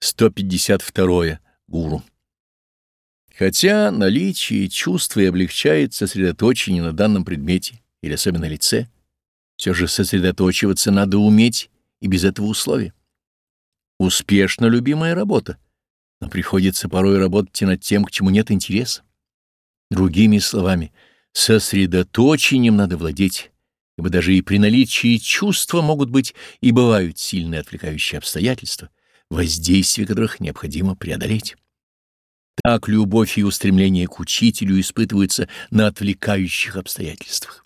152. Гуру. Хотя наличие чувства и облегчает сосредоточение на данном предмете или особенно лице, все же сосредоточиваться надо уметь и без этого условия. Успешно любимая работа, но приходится порой работать и над тем, к чему нет интереса. Другими словами, сосредоточением надо владеть, ибо даже и при наличии чувства могут быть и бывают сильные отвлекающие обстоятельства, воздействие которых необходимо преодолеть. Так любовь и устремление к учителю испытываются на отвлекающих обстоятельствах.